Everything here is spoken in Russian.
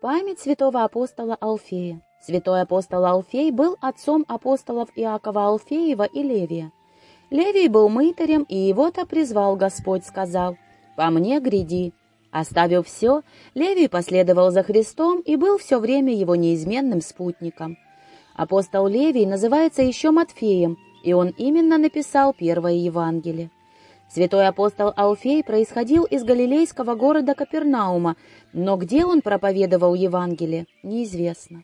Память святого апостола Алфея. Святой апостол Алфей был отцом апостолов Иакова Алфеева и Левия. Левий был мытарем, и его-то призвал Господь, сказал, «По мне гряди». Оставив все, Левий последовал за Христом и был все время его неизменным спутником. Апостол Левий называется еще Матфеем, и он именно написал первое Евангелие. Святой апостол Алфей происходил из галилейского города Капернаума, но где он проповедовал Евангелие, неизвестно.